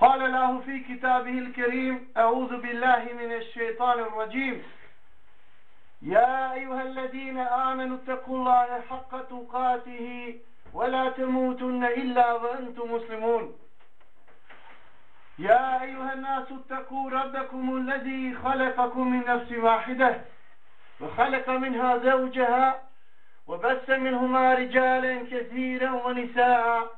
قال له في كتابه الكريم أعوذ بالله من الشيطان الرجيم. يا أيها الذين آمنوا اتقوا الله حق تقاته ولا تموتن إلا وأنتم مسلمون. يا أيها الناس اتقوا ربكم الذي خلقكم من نفس واحدة وخلق منها زوجها وبث منهما رجالا كثيرا ونساء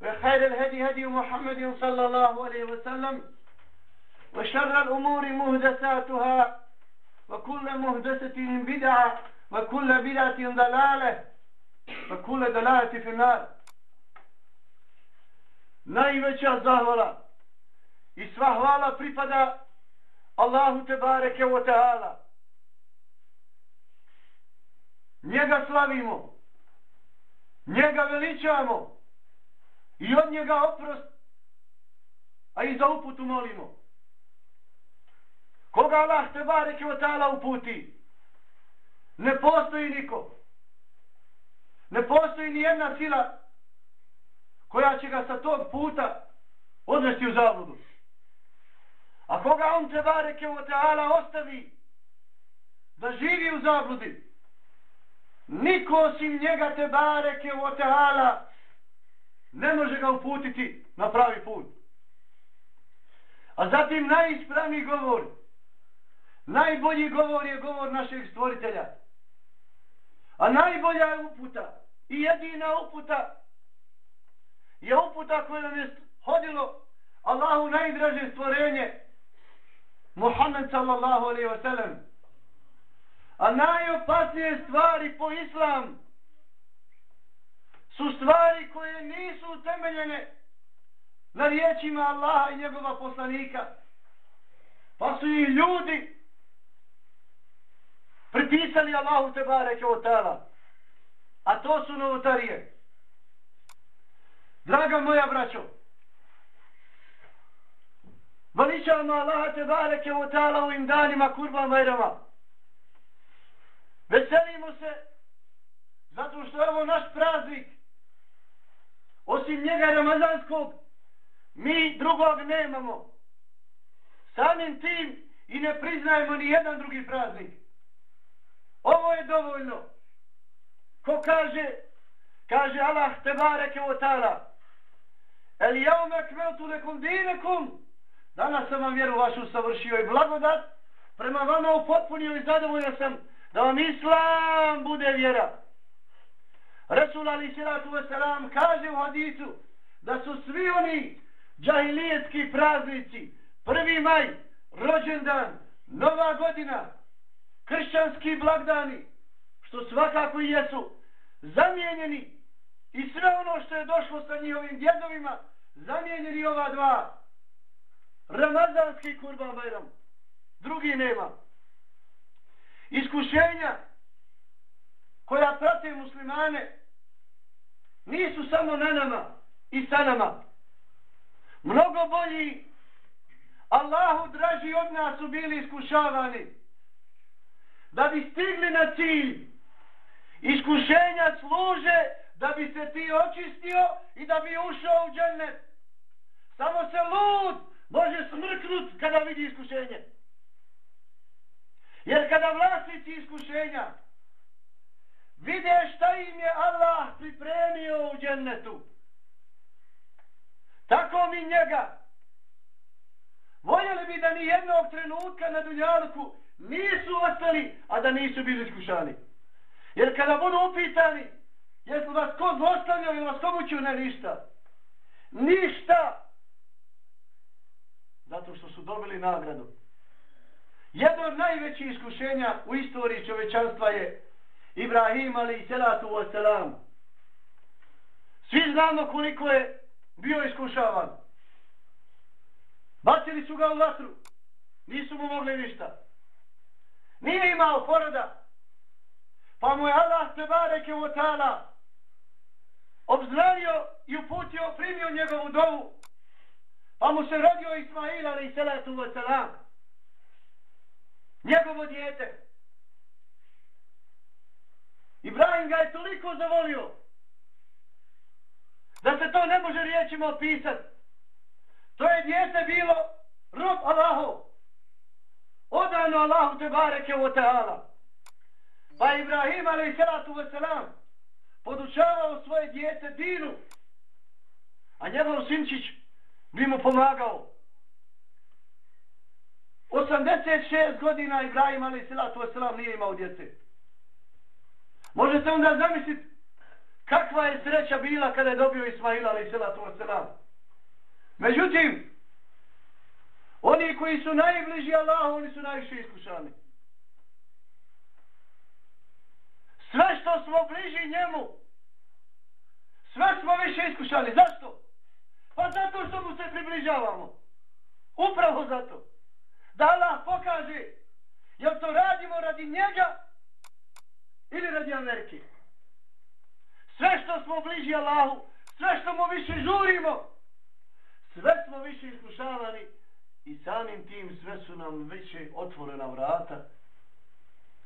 وخير الهدي هدي محمد صلى الله عليه وسلم وشر الأمور مهدساتها وكل مهدسة بدعة وكل بدعة ضلالة وكل دلالة في النار najveća zahvala i sva hvala pripada Allahu te bareke wa ta'ala njega slavimo njega veličamo i od njega oprost. A i za uputu molimo. Koga Allah te bareke wa tala uputi? Ne postoji niko. Ne postoji ni jedna sila koja će ga sa tog puta odvesti u zabludu. A koga on te bareke wa ta'ala ostavi da živi u zabludi? Niko osim njega te bareke wa ta'ala ne može ga uputiti na pravi put. A zatim najispravniji govor, najbolji govor je govor našeg stvoritelja. A najbolja uputa i jedina uputa je uputa koja nam je hodilo Allahu najdraže stvorenje Muhammed sallallahu alaihi wa sallam. A najopasnije stvari po islamu su stvari koje nisu utemeljene na riječima Allaha i njegova poslanika. Pa su i ljudi pripisali Allahu te bareke o tala. A to su novotarije. Draga moja braćo, veličamo Allaha te bareke o tala u im danima kurban majrama. Veselimo se zato što je ovo naš praznik osim njega ramazanskog, mi drugog nemamo. Samim tim i ne priznajemo ni jedan drugi praznik. Ovo je dovoljno. Ko kaže, kaže Allah te bareke o tala, el jaume kmeltu nekom dinekom, danas sam vam vjeru vašu savršio i blagodat, prema vama upotpunio i zadovoljno sam da vam islam bude vjera. Resul Ali Siratu Veselam kaže u hadisu da su svi oni džahilijetski praznici, prvi maj, rođendan, nova godina, kršćanski blagdani, što svakako i jesu, zamijenjeni i sve ono što je došlo sa njihovim djedovima, zamijenjeni ova dva. Ramazanski kurban bajram, drugi nema. Iskušenja koja prate muslimane, nisu samo na nama i sa nama. Mnogo bolji Allahu draži od nas su bili iskušavani. Da bi stigli na cilj, iskušenja služe da bi se ti očistio i da bi ušao u džennet. Samo se lud može smrknut kada vidi iskušenje. Jer kada vlasnici iskušenja vide šta im je Allah pripremio u džennetu. Tako mi njega. Voljeli bi da ni jednog trenutka na dunjalku nisu ostali, a da nisu bili iskušani. Jer kada budu upitani, jesu vas ko zlostavljao ili vas ko mučio, ne ništa. Ništa. Zato što su dobili nagradu. Jedno od najvećih iskušenja u istoriji čovečanstva je Ibrahim ali i selatu wasalam. Svi znamo koliko je bio iskušavan. Bacili su ga u vatru. Nisu mu mogli ništa. Nije imao poroda. Pa mu je Allah te bareke u otala obznanio i uputio, primio njegovu dovu. Pa mu se rodio Ismail ali i salatu wa. Njegovo dijete. Ibrahim ga je toliko zavolio da se to ne može riječima opisati. To je dijete bilo rob Allahov. Odano Allahu te bareke u teala. Pa Ibrahim alaih salatu wasalam podučavao svoje dijete dinu. A njegov sinčić bi mu pomagao. 86 godina Ibrahim alaih salatu wasalam nije imao djece. Možete onda zamisliti kakva je sreća bila kada je dobio Ismaila alaih selatu wasalam. Međutim, oni koji su najbliži Allahu, oni su najviše iskušani. Sve što smo bliži njemu, sve smo više iskušani. Zašto? Pa zato što mu se približavamo. Upravo zato. Da Allah pokaže, jel to radimo radi njega ili radi Amerike. Sve što smo bliži Allahu, sve što mu više žurimo, sve smo više iskušavani i samim tim sve su nam više otvorena vrata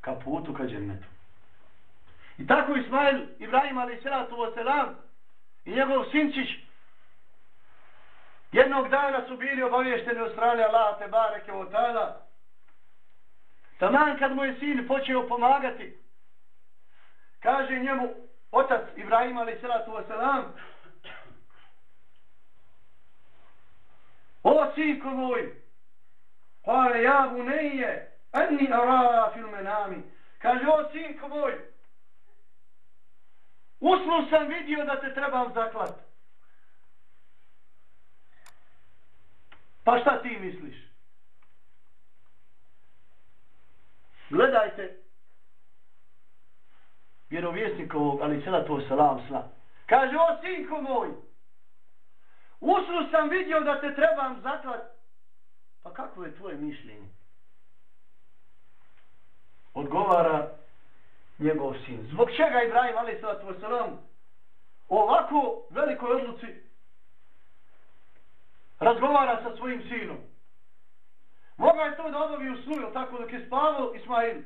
ka putu ka džennetu. I tako Ismail Ibrahim ali salatu wasalam i njegov sinčić jednog dana su bili obavješteni od strane Allaha te bareke o tada taman kad mu je sin počeo pomagati kaže njemu otac Ibrahim ali salatu wasalam O sinko moj, kale ja bu neje, enni ara fil menami. Kaže, o sinko moj, usnu sam vidio da te trebam zaklat. Pa šta ti misliš? Gledajte vjerovjesnikovog, ali sada to salam sla. Kaže, o sinko moj, Usnu sam vidio da te trebam zatvar. Pa kako je tvoje mišljenje? Odgovara njegov sin. Zbog čega Ibrahim ali sada tvoj salam ovako velikoj odluci razgovara sa svojim sinom. Mogao je to da obavi u snu, tako dok je spavao Ismail.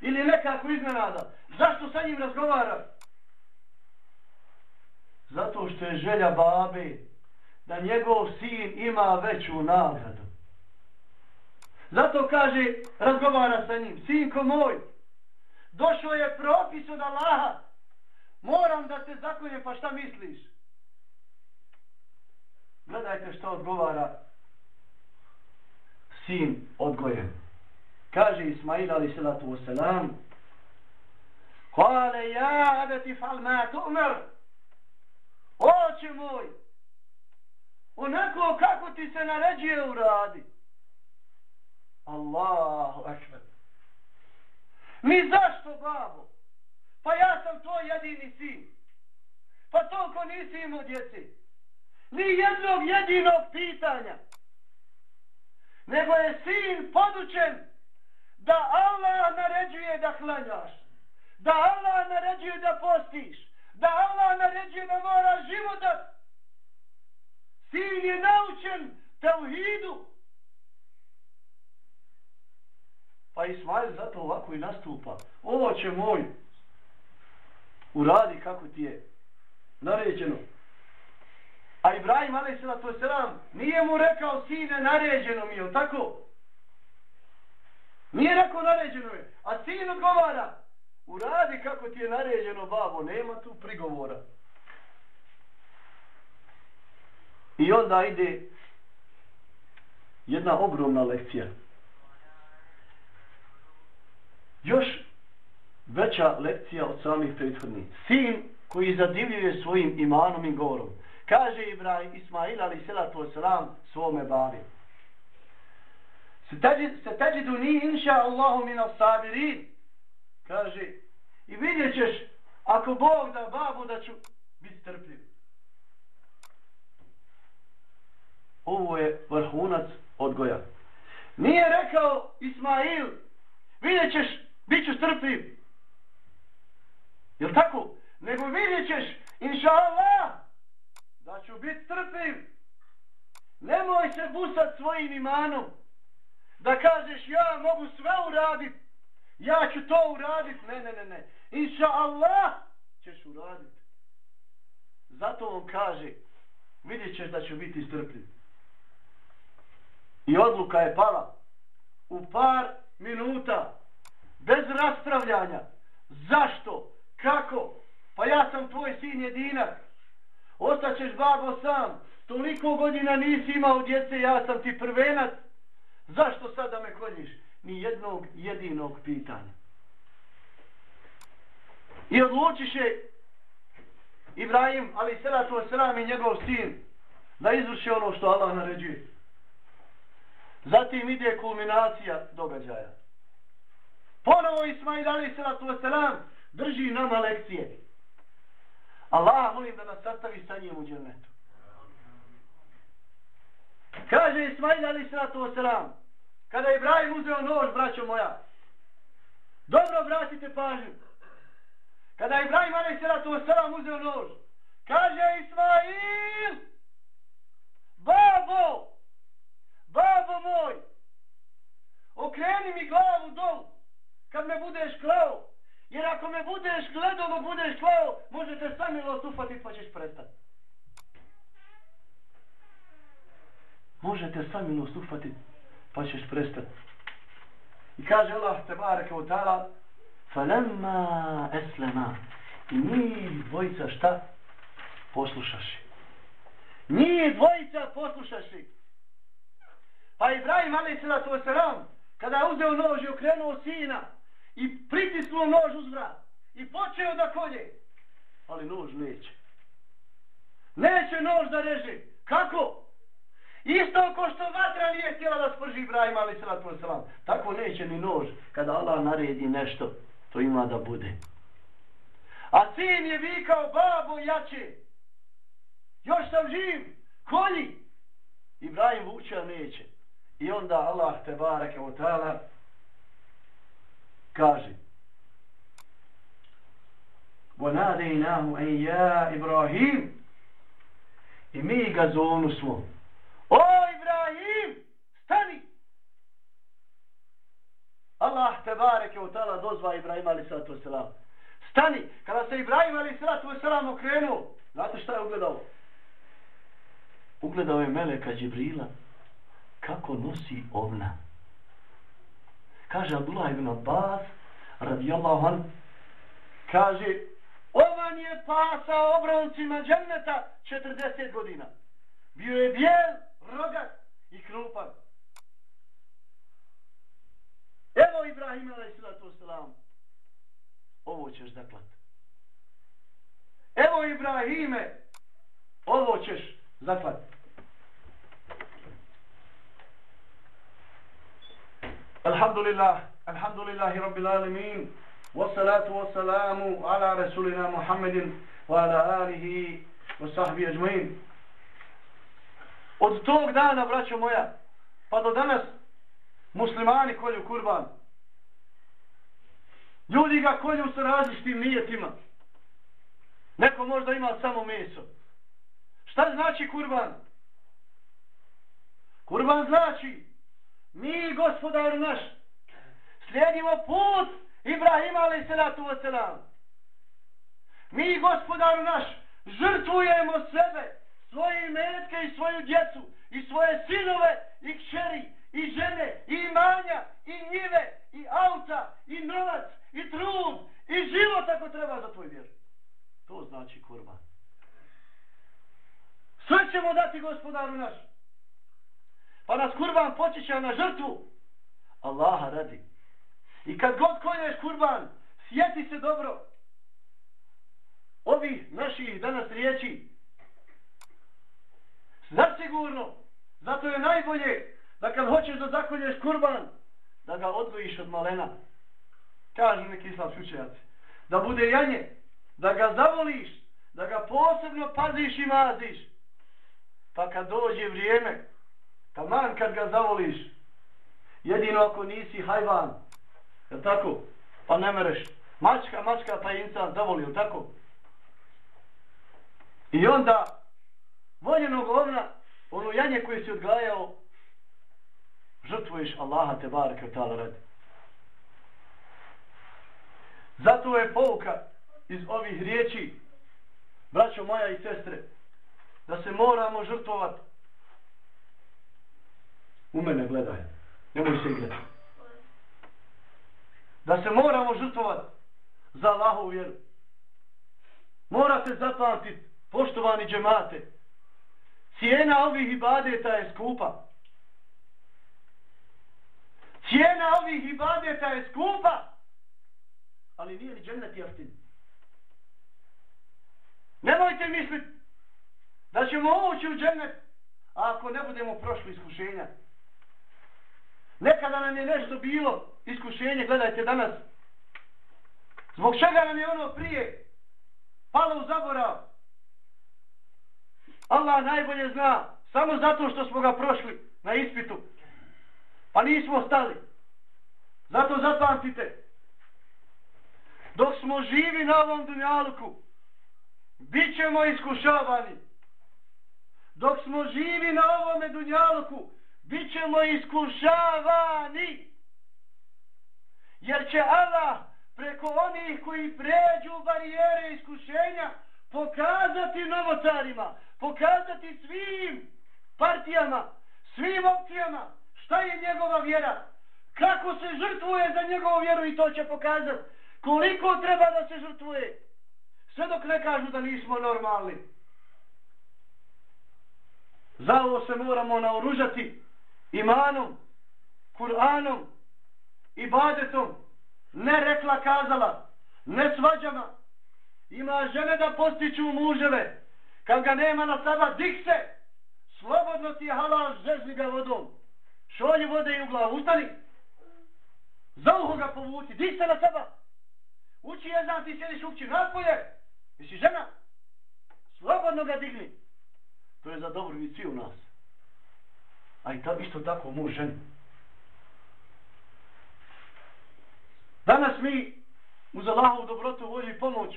Ili nekako iznenada. Zašto sa njim razgovara? Zato što je želja babe da njegov sin ima veću nagradu. Zato kaže, razgovara sa njim, sinko moj, došao je propis od Allaha, moram da te zakonjem, pa šta misliš? Gledajte što odgovara sin odgojen. Kaže Ismail ali salatu wasalam, Kale ja, abeti fal ma tu'mer, oče moj, onako kako ti se naređuje uradi. Allahu akbar. Mi zašto, babo? Pa ja sam tvoj jedini sin. Pa toliko nisi imao djeci. Ni jednog jedinog pitanja. Nego je sin podučen da Allah naređuje da klanjaš. Da Allah naređuje da postiš. Da Allah naređuje da mora život da Sin je naučen tevhidu. Pa Ismail zato ovako i nastupa. Ovo će moj uradi kako ti je naređeno. A Ibrahim a.s. nije mu rekao sine naređeno mi je, tako? Nije rekao naređeno je. A sin odgovara uradi kako ti je naređeno babo, nema tu prigovora. I onda ide jedna ogromna lekcija. Još veća lekcija od samih prethodnih. Sin koji zadivljuje svojim imanom i govorom. Kaže Ibrahim Ismail ali selatu selam svome babi. Se teđidu ni inša Allahu min sabirin. Kaže, i vidjet ćeš, ako Bog da babu, da ću biti strpljiv. Ovo je vrhunac odgoja. Nije rekao Ismail, vidjet ćeš, bit ću strpljiv. Jel tako? Nego vidjet ćeš, inša Allah, da ću biti strpljiv. Nemoj se busat svojim imanom. Da kažeš, ja mogu sve uradit. Ja ću to uradit. Ne, ne, ne, ne. Inša Allah ćeš uradit. Zato on kaže, vidjet ćeš da ću biti strpljiv. I odluka je pala u par minuta bez raspravljanja. Zašto? Kako? Pa ja sam tvoj sin jedinak. Ostaćeš babo sam. Toliko godina nisi imao djece, ja sam ti prvenac. Zašto sada me koljiš? Ni jednog jedinog pitanja. I odlučiše Ibrahim, ali salatu sram i njegov sin, da izvrši ono što Allah naređuje. Zatim ide kulminacija događaja. Ponovo Ismail ali salatu sram drži nama lekcije. Allah molim da nas sastavi sa njim u džernetu. Kaže Ismail ali sratu osram, kada je Ibrahim uzeo nož, braćo moja, dobro vratite pažnju. Kada je Ibrahim a.s. uzeo nož, kaže Ismail, babo, babo moj, okreni mi glavu dol, kad me budeš klao, Jer ako me budeš gledalo, budeš klao, možete samilost ufatit pa ćeš prestati. Možete samilost ufatit pa ćeš prestati. I kaže Allah te bareke u ta'ala Falemma eslema I njih dvojica šta? Poslušaši. Njih dvojica poslušaši. Pa Ibrahim alaih sallatu wasalam kada je uzeo nož i okrenuo sina i pritisnuo nož uz vrat i počeo da kolje. Ali nož neće. Neće nož da reže. Kako? Isto ko što vatra nije htjela da sprži Ibrahim, ali salatu wasalam. Tako neće ni nož. Kada Allah naredi nešto, to ima da bude. A sin je vikao, babo jače. Još sam živ. Kolji. Ibrahim vuče, neće. I onda Allah te barake od ta'ala kaže وَنَادَيْنَاهُ أَنْ يَا إِبْرَاهِيمُ I mi ga zonu smo. Bareke u tala dozva Ibrahim ali sallatu wasalam. Stani! Kada se Ibrahim ali sallatu wasalam okrenuo, znate šta je ugledao? Ugledao je Meleka Džibrila kako nosi ovna kaže Abdullah ibn Abbas radijallahu an kaže ovan je pasao obroncima dženneta 40 godina bio je bijel, rogat i krupan rekao Ibrahim a.s. Ovo ćeš zaklat. Evo Ibrahime, ovo ćeš zaklat. Alhamdulillah, alhamdulillahi rabbil alemin, wassalatu wassalamu ala rasulina Muhammedin wa ala alihi wa sahbihi ajmain. Od tog dana, braćo moja, pa do danas, muslimani kolju kurban, Ljudi ga kolju sa različitim nijetima. Neko možda ima samo meso. Šta znači kurban? Kurban znači mi gospodar naš slijedimo put Ibrahima alaih salatu wasalam mi gospodar naš žrtvujemo sebe svoje imetke i svoju djecu i svoje sinove i kćeri i žene i imanja i njive i auta i novac i trud i život ako treba za tvoj vjer to znači kurban Sve ćemo dati gospodaru naš. Pa nas kurban počeća na žrtvu. Allaha radi. I kad god konješ kurban, sjeti se dobro. Ovi naši danas riječi. Zasigurno. Zato je najbolje da kad hoćeš da zakolješ kurban, da ga odvojiš od malena. Kažu neki islamski učenjaci. Da bude janje, da ga zavoliš, da ga posebno paziš i maziš. Pa kad dođe vrijeme, taman kad ga zavoliš, jedino ako nisi hajvan, je tako? Pa ne mereš. Mačka, mačka, pa je insan zavolio, tako? I onda, voljenog ovna, ono janje koje si odgajao, žrtvuješ Allaha te barke od tala radi. Zato je pouka iz ovih riječi, braćo moja i sestre, da se moramo žrtvovati. U mene gledaj, nemoj se igrati. Da se moramo žrtvovati za Allahovu vjeru. Morate zapamtiti, poštovani džemate, cijena ovih ibadeta je skupa. Cijena ovih ibadeta je skupa. Ali nije li džennet jeftin? Nemojte misliti da ćemo ući u džennet ako ne budemo prošli iskušenja. Nekada nam je nešto bilo iskušenje, gledajte danas. Zbog čega nam je ono prije palo u zaborav? Allah najbolje zna, samo zato što smo ga prošli na ispitu. Pa nismo stali. Zato zapamtite. Dok smo živi na ovom dunjaluku, bit ćemo iskušavani. Dok smo živi na ovome dunjaluku, bit ćemo iskušavani. Jer će Allah preko onih koji pređu barijere iskušenja pokazati novotarima, pokazati svim partijama, svim opcijama, šta je njegova vjera, kako se žrtvuje za njegovu vjeru i to će pokazati, koliko treba da se žrtvuje, sve dok ne kažu da nismo normalni. Za ovo se moramo naoružati imanom, Kur'anom, ibadetom, ne rekla kazala, ne svađama. Ima žene da postiću muževe, kad ga nema na saba, dik se, slobodno ti je halal, žezni ga vodom. Šolji vode i u glavu, ustani. Za uho ga povuci, dik se na saba. Uči je znam, ti sjediš ukći napolje. Jesi žena? Slobodno ga digni. To je za dobro i svi u nas. A i ta, isto tako muž ženi. Danas mi uz Allahovu dobrotu volju i pomoć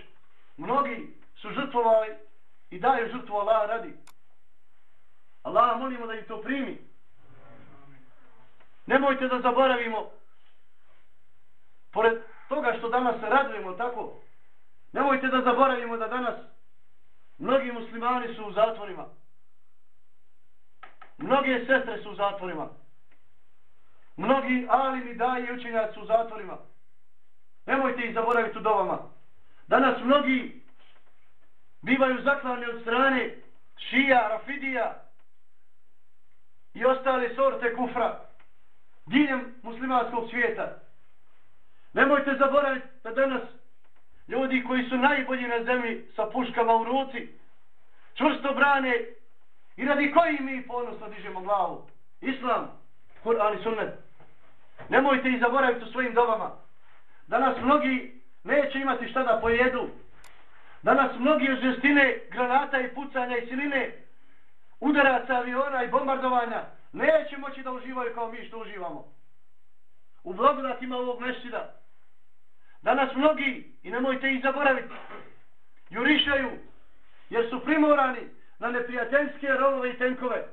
mnogi su žrtvovali i daju žrtvu Allah radi. Allah molimo da im to primi. Nemojte da zaboravimo pored toga što danas se radujemo tako nemojte da zaboravimo da danas mnogi muslimani su u zatvorima. Mnoge sestre su u zatvorima. Mnogi alimi daje učenjaci su u zatvorima. Nemojte ih zaboraviti u dovama. Danas mnogi bivaju zaklani od strane šija, rafidija i ostale sorte kufra diljem muslimanskog svijeta. Nemojte zaboraviti da danas ljudi koji su najbolji na zemlji sa puškama u ruci čvrsto brane i radi koji mi ponosno dižemo glavu. Islam, Kur'an i Sunnet. Nemojte ih zaboraviti u svojim dobama. Danas mnogi neće imati šta da pojedu. Danas mnogi od žestine granata i pucanja i siline udaraca aviona i bombardovanja neće moći da uživaju kao mi što uživamo. U blagodatima ovog mešćida Danas mnogi, i nemojte ih zaboraviti, jurišaju, jer su primorani na neprijateljske rovove i tenkove.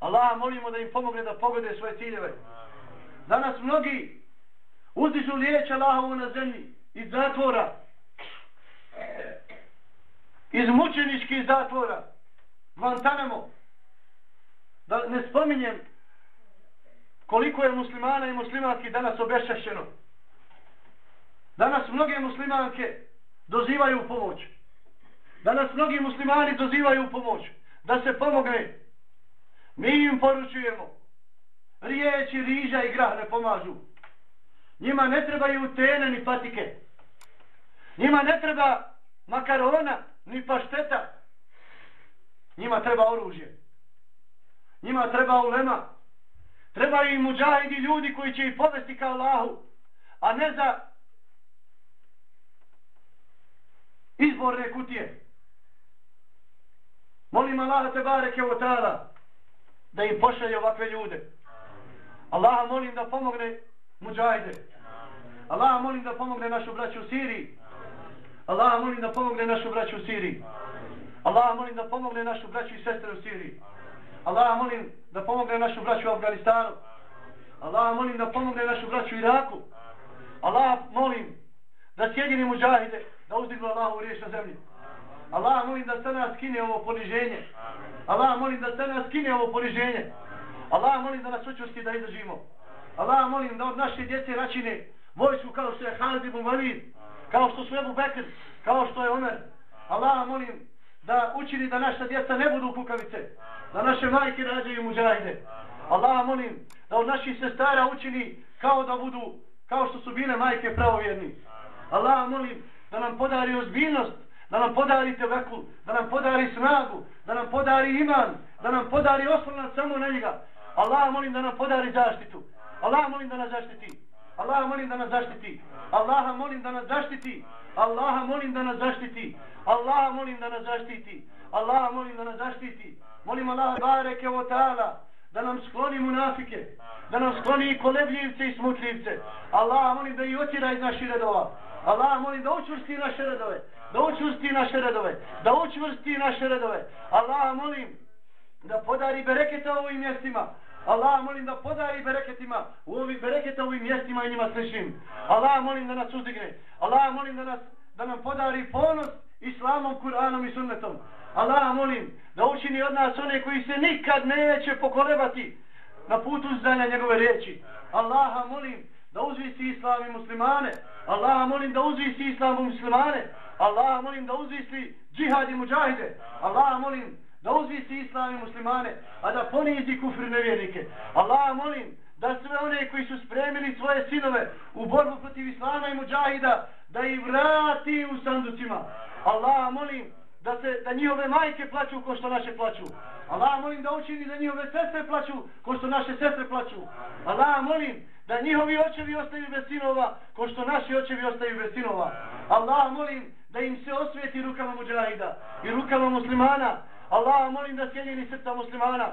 Allah molimo da im pomogne da pogode svoje ciljeve. Danas mnogi uzdižu lijeć Allahovu na zemlji iz zatvora, iz mučeničkih zatvora, Guantanamo, da ne spominjem koliko je muslimana i muslimanki danas obešašeno. Danas mnoge muslimanke dozivaju pomoć. Danas mnogi muslimani dozivaju pomoć. da se pomogne. Mi im poručujemo. Riječi, riža i grah ne pomažu. Njima ne trebaju tene ni patike. Njima ne treba makarona ni pašteta. Njima treba oružje. Njima treba ulema. Treba im muđahidi ljudi koji će ih povesti kao Allahu. A ne za izborne kutije. Molim Allah te bareke o tada da im pošalje ovakve ljude. Allah molim da pomogne muđajde. Allah molim da pomogne našu braću u Siriji. Allah molim da pomogne našu braću u Siriji. Allah molim da pomogne našu braću i sestre u Siriji. Allah molim da pomogne našu braću u Afganistanu. Allah molim da pomogne našu braću u Iraku. Allah molim da sjedini muđahide da uzdignu Allahu riječ na zemlju. Allah molim da se nas skine ovo poniženje. Allah molim da se nas skine ovo poniženje. Allah molim da nas učusti da izdržimo. Allah molim da od naše djece načine vojsku kao što je Halid ibn Walid, kao što su Ebu Bekr, kao što je Omer. Allah molim da učini da naša djeca ne budu kukavice, da naše majke rađaju muđahide. Allah molim da od naših sestara učini kao da budu, kao što su bile majke pravovjerni. Allah molim da nam podari ozbiljnost, da nam podari teveku, da nam podari snagu, da nam podari iman, da nam podari oslonac samo na njega. Allah molim da nam podari zaštitu. Allah molim da nas zaštiti. Allah molim da nas zaštiti. Allah molim da nas zaštiti. Allah molim da nas zaštiti. Allah molim da nas zaštiti. Allah molim da nas zaštiti. Molim Allah bareke o ta'ala da nam skloni munafike, da nam skloni i kolebljivce i smutljivce. Allah molim da i otjera iz naših redova. Allah molim da učvrsti naše redove, da učvrsti naše redove, da učvrsti naše redove. Allah molim da podari bereketa ovim mjestima. Allah molim da podari bereketima u ovim bereketa ovim mjestima i njima sličnim. Allah molim da nas uzdigne. Allah molim da nas da nam podari ponos islamom, Kur'anom i sunnetom. Allah molim da učini od nas one koji se nikad neće pokolebati na putu zdanja njegove riječi. Allaha molim da uzvisi islam i muslimane. Allaha molim da uzvisi islam i muslimane. Allaha molim da uzvisi džihad i muđahide. Allaha molim da uzvisi islam i muslimane, a da ponizi kufri nevjernike. Allah molim da sve one koji su spremili svoje sinove u borbu protiv islama i muđahida, da ih vrati u sanducima. Allah molim da se da njihove majke plaću ko što naše plaću. Allah molim da učini da njihove sestre plaću ko što naše sestre plaću. Allah molim da njihovi očevi ostaju bez sinova ko što naši očevi ostaju bez sinova. Allah molim da im se osvijeti rukama muđahida i rukama muslimana Allah molim da sjedini srca muslimana.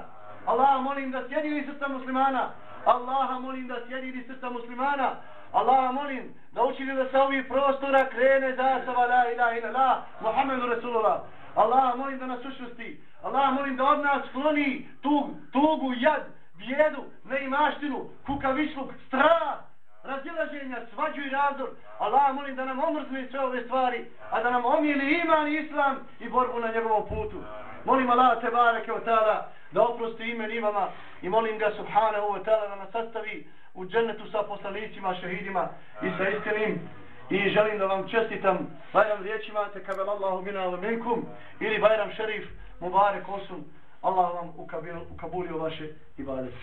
Allah molim da sjedini srca muslimana. Allah molim da sjedini srca muslimana. Allah molim da učini da se ovih prostora krene zastava la ilaha ila la Muhammedu Rasulullah. Allah molim da nas učusti. Allah molim da od nas skloni tug, tugu, jad, bijedu, neimaštinu, kukavičluk, strah, razilaženja, svađu i razor. Allah molim da nam omrzne sve ove stvari, a da nam omijeli iman i islam i borbu na njegovom putu. Molim Allah te bareke od tada da oprosti imen imama i molim ga subhanahu wa ta'ala da nas sastavi u džennetu sa poslanicima, šehidima i sa istinim. I želim da vam čestitam Bajram riječima te kabel Allahu mina minkum ili Bajram šerif Mubarek Osum. Allah vam ukabulio vaše ibadete.